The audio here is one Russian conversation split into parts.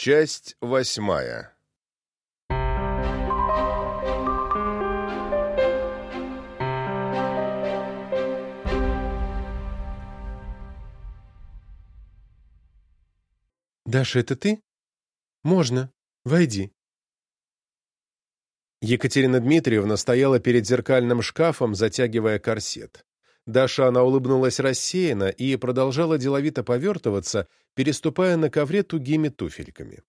Часть восьмая «Даша, это ты? Можно. Войди». Екатерина Дмитриевна стояла перед зеркальным шкафом, затягивая корсет. Даша она улыбнулась рассеянно и продолжала деловито повертываться, переступая на ковре тугими туфельками.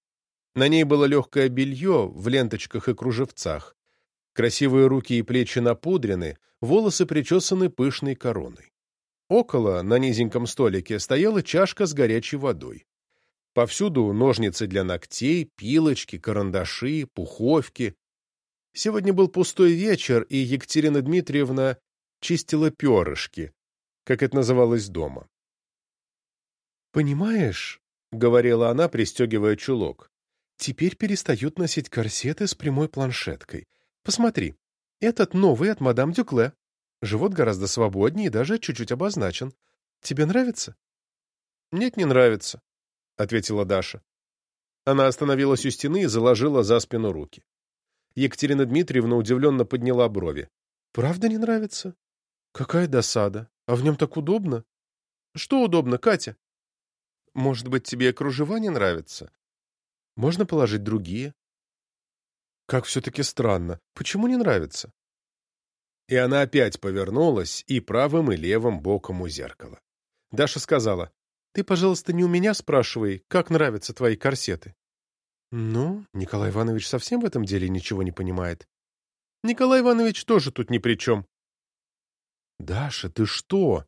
На ней было легкое белье в ленточках и кружевцах. Красивые руки и плечи напудрены, волосы причесаны пышной короной. Около, на низеньком столике, стояла чашка с горячей водой. Повсюду ножницы для ногтей, пилочки, карандаши, пуховки. Сегодня был пустой вечер, и Екатерина Дмитриевна чистила перышки, как это называлось дома. «Понимаешь», — говорила она, пристегивая чулок, — «теперь перестают носить корсеты с прямой планшеткой. Посмотри, этот новый от мадам Дюкле. Живот гораздо свободнее и даже чуть-чуть обозначен. Тебе нравится?» «Нет, не нравится», — ответила Даша. Она остановилась у стены и заложила за спину руки. Екатерина Дмитриевна удивленно подняла брови. «Правда не нравится? Какая досада. А в нем так удобно?» «Что удобно, Катя?» «Может быть, тебе кружева не нравятся?» «Можно положить другие». «Как все-таки странно. Почему не нравится?» И она опять повернулась и правым, и левым боком у зеркала. Даша сказала, ты, пожалуйста, не у меня спрашивай, как нравятся твои корсеты. Ну, Николай Иванович совсем в этом деле ничего не понимает. Николай Иванович тоже тут ни при чем. Даша, ты что?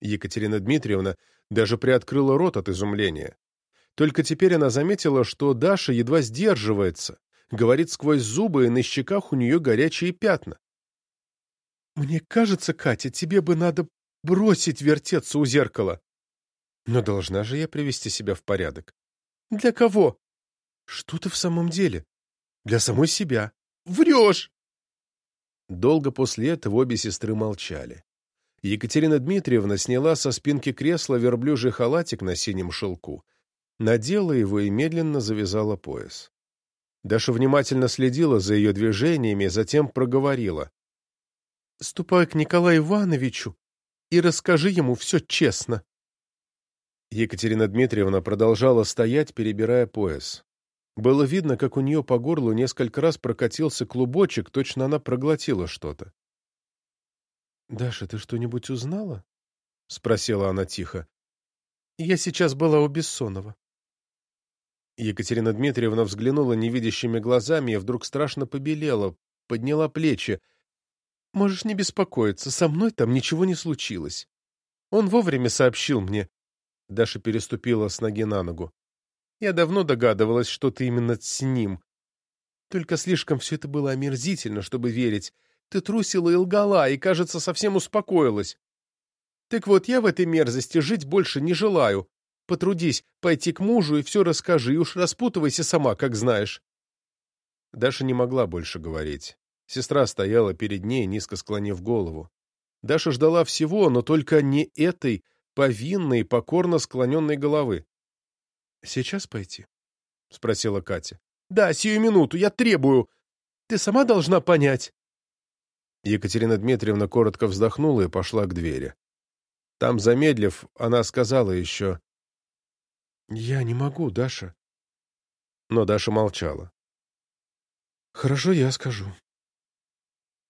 Екатерина Дмитриевна даже приоткрыла рот от изумления. Только теперь она заметила, что Даша едва сдерживается, говорит сквозь зубы, и на щеках у нее горячие пятна. «Мне кажется, Катя, тебе бы надо бросить вертеться у зеркала. Но должна же я привести себя в порядок. Для кого? Что ты в самом деле? Для самой себя. Врешь! Долго после этого обе сестры молчали. Екатерина Дмитриевна сняла со спинки кресла верблюжий халатик на синем шелку, надела его и медленно завязала пояс. Даша внимательно следила за ее движениями, затем проговорила. — Ступай к Николаю Ивановичу и расскажи ему все честно. Екатерина Дмитриевна продолжала стоять, перебирая пояс. Было видно, как у нее по горлу несколько раз прокатился клубочек, точно она проглотила что-то. «Даша, ты что-нибудь узнала?» — спросила она тихо. «Я сейчас была у Бессонова». Екатерина Дмитриевна взглянула невидящими глазами и вдруг страшно побелела, подняла плечи. «Можешь не беспокоиться, со мной там ничего не случилось. Он вовремя сообщил мне. Даша переступила с ноги на ногу. «Я давно догадывалась, что ты именно с ним. Только слишком все это было омерзительно, чтобы верить. Ты трусила и лгала, и, кажется, совсем успокоилась. Так вот, я в этой мерзости жить больше не желаю. Потрудись пойти к мужу и все расскажи, и уж распутывайся сама, как знаешь». Даша не могла больше говорить. Сестра стояла перед ней, низко склонив голову. Даша ждала всего, но только не этой, повинной, покорно склоненной головы. — Сейчас пойти? — спросила Катя. — Да, сию минуту, я требую. Ты сама должна понять. Екатерина Дмитриевна коротко вздохнула и пошла к двери. Там, замедлив, она сказала еще... — Я не могу, Даша. Но Даша молчала. — Хорошо, я скажу.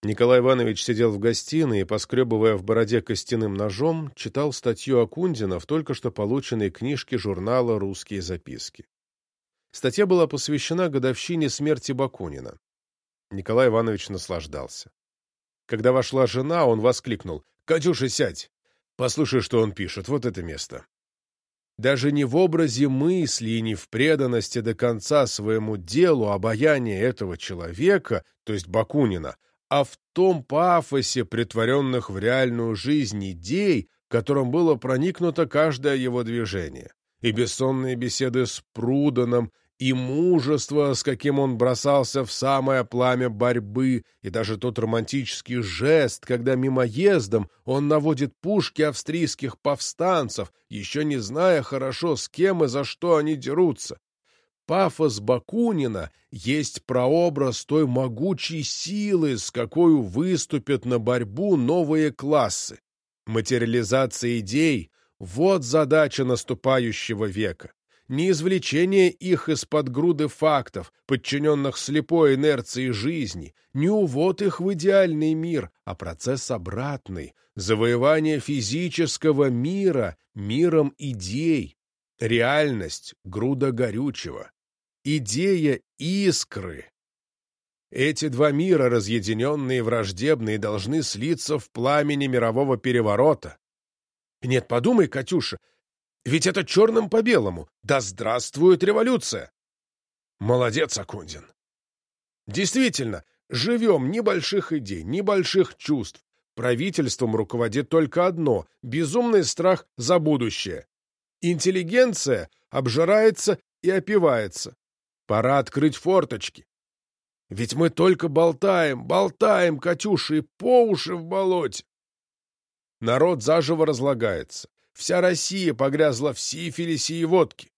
Николай Иванович сидел в гостиной и, поскребывая в бороде костяным ножом, читал статью Акундина в только что полученной книжке журнала «Русские записки». Статья была посвящена годовщине смерти Бакунина. Николай Иванович наслаждался. Когда вошла жена, он воскликнул. «Катюша, сядь! Послушай, что он пишет. Вот это место». Даже не в образе мысли и не в преданности до конца своему делу обаяние этого человека, то есть Бакунина, а в том пафосе, притворенных в реальную жизнь идей, которым было проникнуто каждое его движение, и бессонные беседы с Пруданом, и мужество, с каким он бросался в самое пламя борьбы, и даже тот романтический жест, когда мимоездом он наводит пушки австрийских повстанцев, еще не зная хорошо, с кем и за что они дерутся. Пафос Бакунина есть прообраз той могучей силы, с какой выступят на борьбу новые классы. Материализация идей — вот задача наступающего века. Не извлечение их из-под груды фактов, подчиненных слепой инерции жизни, не увод их в идеальный мир, а процесс обратный — завоевание физического мира миром идей, реальность — груда горючего, идея — искры. Эти два мира, разъединенные и враждебные, должны слиться в пламени мирового переворота. Нет, подумай, Катюша, ведь это черным по белому. Да здравствует революция! Молодец, Акундин. Действительно, живем ни больших идей, ни больших чувств. Правительством руководит только одно — безумный страх за будущее. Интеллигенция обжирается и опивается. Пора открыть форточки. Ведь мы только болтаем, болтаем, Катюша, и по уши в болоте. Народ заживо разлагается. Вся Россия погрязла в сифилисе и водке.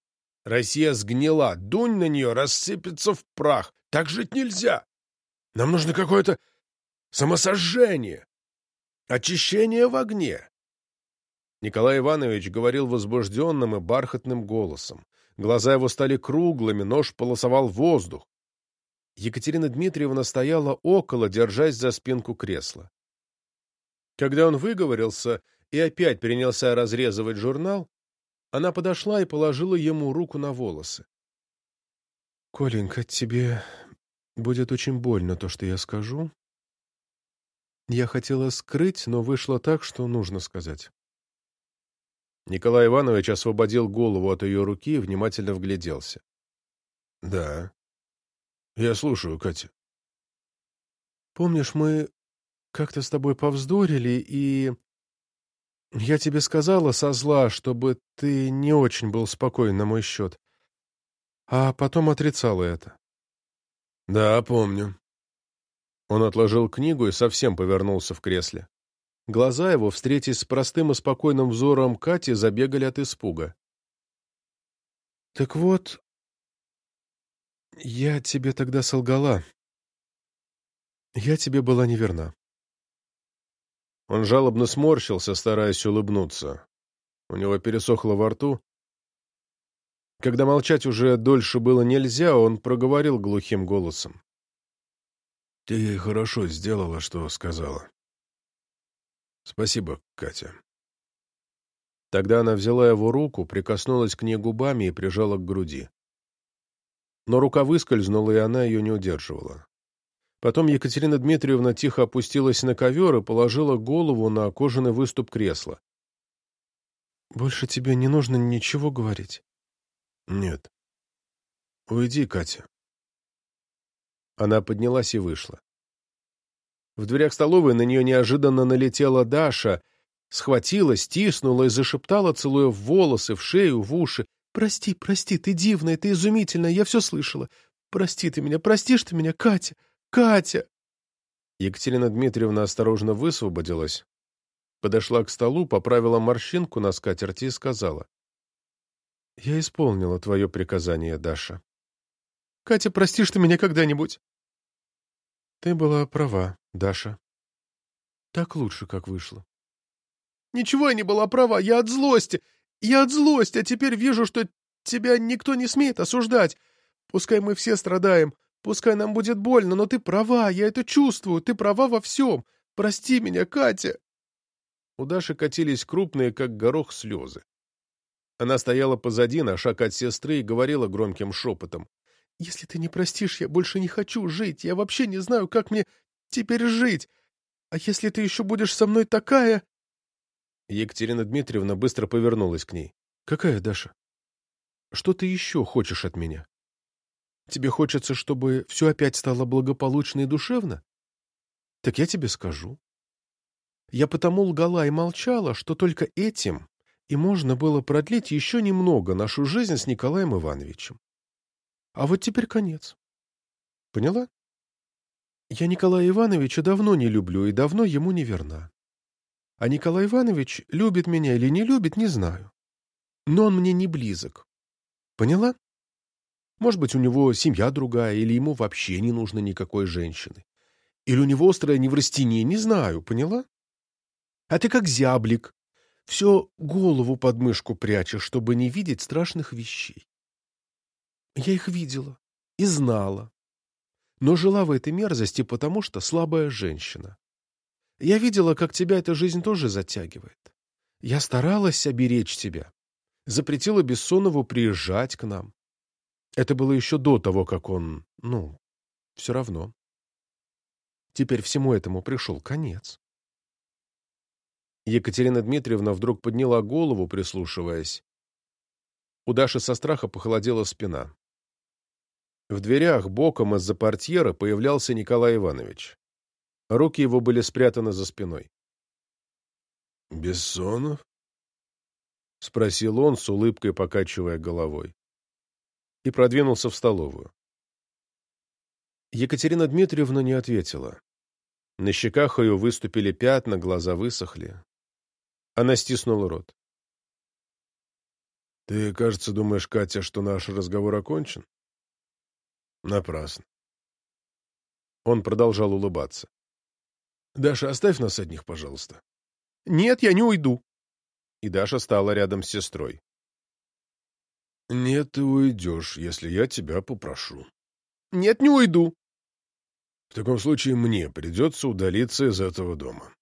Россия сгнила, дунь на нее, рассыпется в прах. Так жить нельзя. Нам нужно какое-то самосожжение, очищение в огне. Николай Иванович говорил возбужденным и бархатным голосом. Глаза его стали круглыми, нож полосовал воздух. Екатерина Дмитриевна стояла около, держась за спинку кресла. Когда он выговорился и опять принялся разрезывать журнал, она подошла и положила ему руку на волосы. — Коленька, тебе будет очень больно то, что я скажу. Я хотела скрыть, но вышло так, что нужно сказать. Николай Иванович освободил голову от ее руки и внимательно вгляделся. — Да. Я слушаю, Катя. — Помнишь, мы как-то с тобой повздорили, и... Я тебе сказала со зла, чтобы ты не очень был спокоен на мой счет. А потом отрицала это. — Да, помню. Он отложил книгу и совсем повернулся в кресле. Глаза его, встретясь с простым и спокойным взором Кати, забегали от испуга. — Так вот, я тебе тогда солгала. Я тебе была неверна. Он жалобно сморщился, стараясь улыбнуться. У него пересохло во рту. Когда молчать уже дольше было нельзя, он проговорил глухим голосом. — Ты хорошо сделала, что сказала. Спасибо, Катя. Тогда она взяла его руку, прикоснулась к ней губами и прижала к груди. Но рука выскользнула, и она ее не удерживала. Потом Екатерина Дмитриевна тихо опустилась на ковер и положила голову на кожаный выступ кресла. — Больше тебе не нужно ничего говорить? — Нет. — Уйди, Катя. Она поднялась и вышла. В дверях столовой на нее неожиданно налетела Даша, схватила, стиснула и зашептала, целуя в волосы, в шею, в уши. «Прости, прости, ты дивная, ты изумительная, я все слышала. Прости ты меня, простишь ты меня, Катя, Катя!» Екатерина Дмитриевна осторожно высвободилась, подошла к столу, поправила морщинку на скатерти и сказала. «Я исполнила твое приказание, Даша. Катя, простишь ты меня когда-нибудь?» «Ты была права, Даша. Так лучше, как вышло. Ничего я не была права, я от злости. Я от злости, а теперь вижу, что тебя никто не смеет осуждать. Пускай мы все страдаем, пускай нам будет больно, но ты права, я это чувствую, ты права во всем. Прости меня, Катя. У Даши катились крупные, как горох, слезы. Она стояла позади, на шаг от сестры, и говорила громким шепотом. «Если ты не простишь, я больше не хочу жить. Я вообще не знаю, как мне теперь жить? А если ты еще будешь со мной такая...» Екатерина Дмитриевна быстро повернулась к ней. «Какая, Даша? Что ты еще хочешь от меня? Тебе хочется, чтобы все опять стало благополучно и душевно? Так я тебе скажу. Я потому лгала и молчала, что только этим и можно было продлить еще немного нашу жизнь с Николаем Ивановичем. А вот теперь конец. Поняла? Я Николая Ивановича давно не люблю и давно ему не верна. А Николай Иванович любит меня или не любит, не знаю. Но он мне не близок. Поняла? Может быть, у него семья другая, или ему вообще не нужно никакой женщины. Или у него острая неврастения, не знаю, поняла? А ты как зяблик. Все голову под мышку прячешь, чтобы не видеть страшных вещей. Я их видела и знала, но жила в этой мерзости, потому что слабая женщина. Я видела, как тебя эта жизнь тоже затягивает. Я старалась оберечь тебя. Запретила Бессонову приезжать к нам. Это было еще до того, как он... Ну, все равно. Теперь всему этому пришел конец. Екатерина Дмитриевна вдруг подняла голову, прислушиваясь. У Даши со страха похолодела спина. В дверях боком из-за портьера появлялся Николай Иванович. Руки его были спрятаны за спиной. «Бессонов?» — спросил он, с улыбкой покачивая головой. И продвинулся в столовую. Екатерина Дмитриевна не ответила. На щеках ее выступили пятна, глаза высохли. Она стиснула рот. «Ты, кажется, думаешь, Катя, что наш разговор окончен?» «Напрасно». Он продолжал улыбаться. Даша, оставь нас одних, пожалуйста. Нет, я не уйду. И Даша стала рядом с сестрой. Нет, ты уйдешь, если я тебя попрошу. Нет, не уйду. В таком случае мне придется удалиться из этого дома.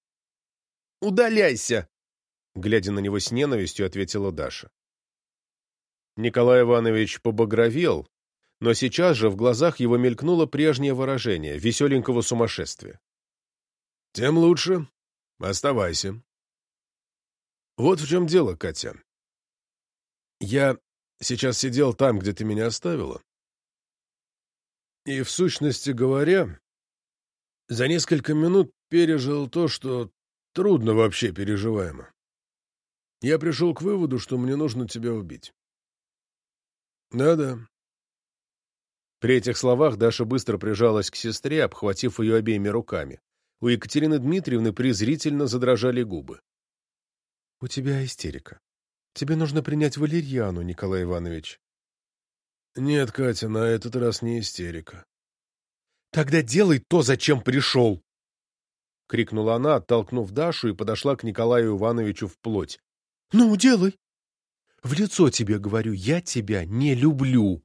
Удаляйся! Глядя на него с ненавистью, ответила Даша. Николай Иванович побагровел, но сейчас же в глазах его мелькнуло прежнее выражение — веселенького сумасшествия. Тем лучше. Оставайся. Вот в чем дело, Катя. Я сейчас сидел там, где ты меня оставила. И, в сущности говоря, за несколько минут пережил то, что трудно вообще переживаемо. Я пришел к выводу, что мне нужно тебя убить. Да-да. При этих словах Даша быстро прижалась к сестре, обхватив ее обеими руками. У Екатерины Дмитриевны презрительно задрожали губы. — У тебя истерика. Тебе нужно принять валерьяну, Николай Иванович. — Нет, Катя, на этот раз не истерика. — Тогда делай то, зачем пришел! — крикнула она, оттолкнув Дашу и подошла к Николаю Ивановичу вплоть. — Ну, делай! В лицо тебе говорю, я тебя не люблю!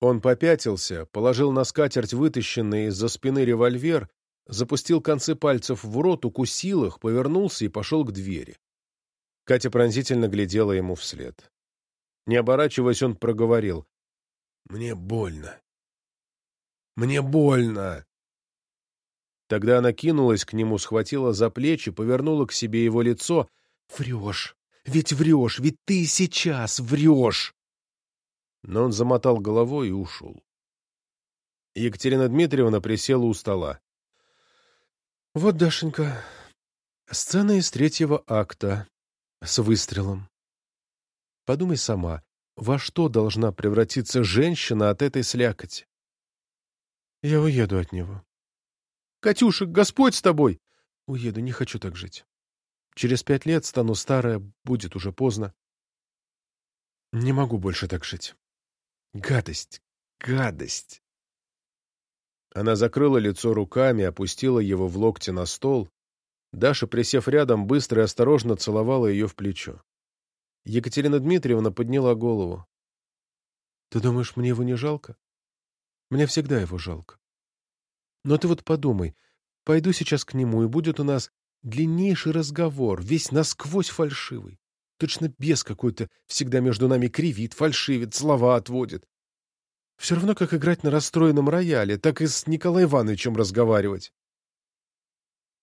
Он попятился, положил на скатерть вытащенный из-за спины револьвер запустил концы пальцев в рот, укусил их, повернулся и пошел к двери. Катя пронзительно глядела ему вслед. Не оборачиваясь, он проговорил. «Мне больно. Мне больно!» Тогда она кинулась к нему, схватила за плечи, повернула к себе его лицо. «Врешь! Ведь врешь! Ведь ты сейчас врешь!» Но он замотал головой и ушел. Екатерина Дмитриевна присела у стола. Вот, Дашенька, сцена из третьего акта с выстрелом. Подумай сама, во что должна превратиться женщина от этой слякоти? Я уеду от него. Катюша, Господь с тобой! Уеду, не хочу так жить. Через пять лет стану старая, будет уже поздно. Не могу больше так жить. Гадость, гадость. Она закрыла лицо руками, опустила его в локте на стол. Даша, присев рядом, быстро и осторожно целовала ее в плечо. Екатерина Дмитриевна подняла голову. — Ты думаешь, мне его не жалко? Мне всегда его жалко. Но ты вот подумай, пойду сейчас к нему, и будет у нас длиннейший разговор, весь насквозь фальшивый. Точно бес какой-то всегда между нами кривит, фальшивит, слова отводит. Все равно, как играть на расстроенном рояле, так и с Николаем Ивановичем разговаривать.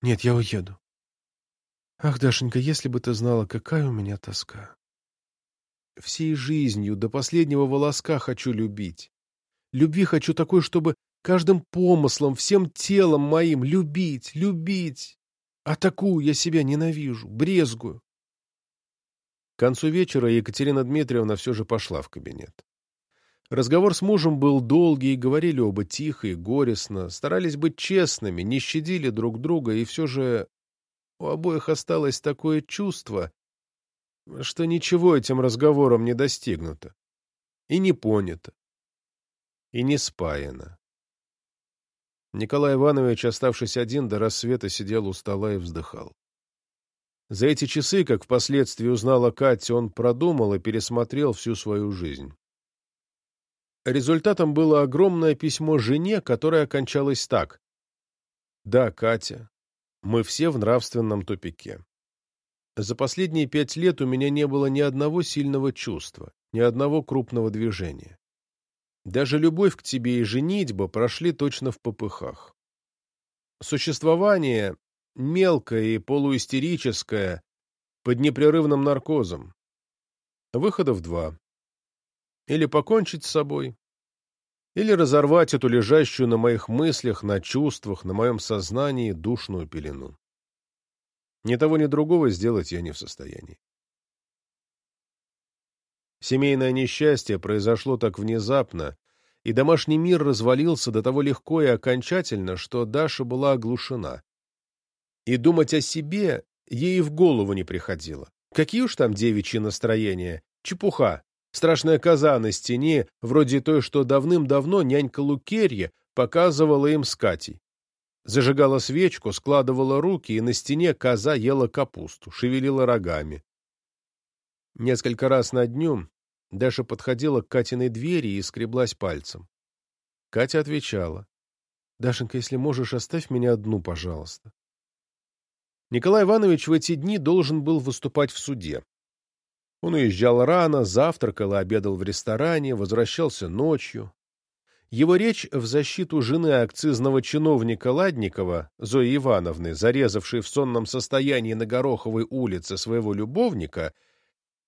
Нет, я уеду. Ах, Дашенька, если бы ты знала, какая у меня тоска. Всей жизнью до последнего волоска хочу любить. Любви хочу такой, чтобы каждым помыслом, всем телом моим любить, любить. А такую я себя ненавижу, брезгую. К концу вечера Екатерина Дмитриевна все же пошла в кабинет. Разговор с мужем был долгий, говорили оба тихо и горестно, старались быть честными, не щадили друг друга, и все же у обоих осталось такое чувство, что ничего этим разговором не достигнуто и не понято. и не спаяна. Николай Иванович, оставшись один, до рассвета сидел у стола и вздыхал. За эти часы, как впоследствии узнала Катя, он продумал и пересмотрел всю свою жизнь. Результатом было огромное письмо жене, которое окончалось так. «Да, Катя, мы все в нравственном тупике. За последние пять лет у меня не было ни одного сильного чувства, ни одного крупного движения. Даже любовь к тебе и женитьба прошли точно в попыхах. Существование мелкое и полуистерическое, под непрерывным наркозом. Выходов два. Или покончить с собой, или разорвать эту лежащую на моих мыслях, на чувствах, на моем сознании душную пелену. Ни того, ни другого сделать я не в состоянии. Семейное несчастье произошло так внезапно, и домашний мир развалился до того легко и окончательно, что Даша была оглушена. И думать о себе ей в голову не приходило. Какие уж там девичьи настроения, чепуха. Страшная коза на стене, вроде той, что давным-давно нянька Лукерья показывала им с Катей. Зажигала свечку, складывала руки, и на стене коза ела капусту, шевелила рогами. Несколько раз на дню Даша подходила к Катиной двери и скреблась пальцем. Катя отвечала. «Дашенька, если можешь, оставь меня одну, пожалуйста». Николай Иванович в эти дни должен был выступать в суде. Он уезжал рано, завтракал и обедал в ресторане, возвращался ночью. Его речь в защиту жены акцизного чиновника Ладникова, Зои Ивановны, зарезавшей в сонном состоянии на Гороховой улице своего любовника,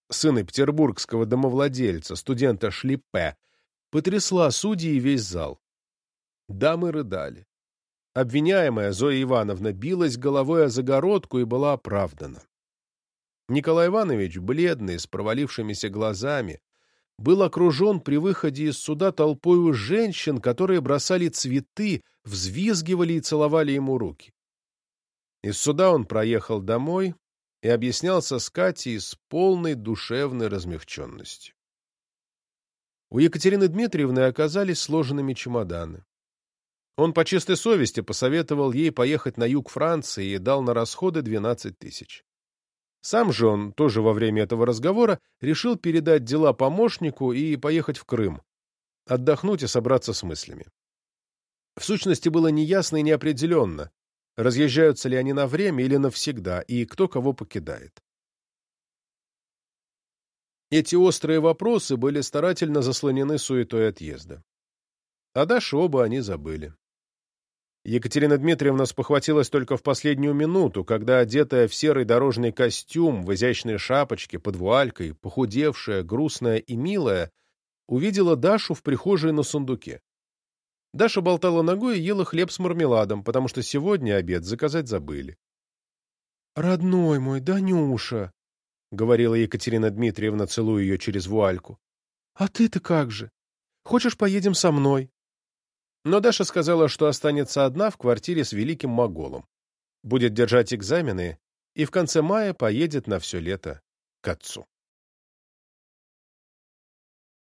сына петербургского домовладельца, студента Шлиппе, потрясла судьи и весь зал. Дамы рыдали. Обвиняемая Зоя Ивановна билась головой о загородку и была оправдана. Николай Иванович, бледный, с провалившимися глазами, был окружен при выходе из суда толпою женщин, которые бросали цветы, взвизгивали и целовали ему руки. Из суда он проехал домой и объяснялся с Катей с полной душевной размягченностью. У Екатерины Дмитриевны оказались сложенными чемоданы. Он по чистой совести посоветовал ей поехать на юг Франции и дал на расходы 12 тысяч. Сам же он, тоже во время этого разговора, решил передать дела помощнику и поехать в Крым, отдохнуть и собраться с мыслями. В сущности, было неясно и неопределенно, разъезжаются ли они на время или навсегда, и кто кого покидает. Эти острые вопросы были старательно заслонены суетой отъезда. А дальше оба они забыли. Екатерина Дмитриевна спохватилась только в последнюю минуту, когда, одетая в серый дорожный костюм, в изящной шапочке, под вуалькой, похудевшая, грустная и милая, увидела Дашу в прихожей на сундуке. Даша болтала ногой и ела хлеб с мармеладом, потому что сегодня обед заказать забыли. «Родной мой, Данюша!» — говорила Екатерина Дмитриевна, целуя ее через вуальку. «А ты-то как же? Хочешь, поедем со мной?» Но Даша сказала, что останется одна в квартире с великим моголом. Будет держать экзамены и в конце мая поедет на все лето к отцу.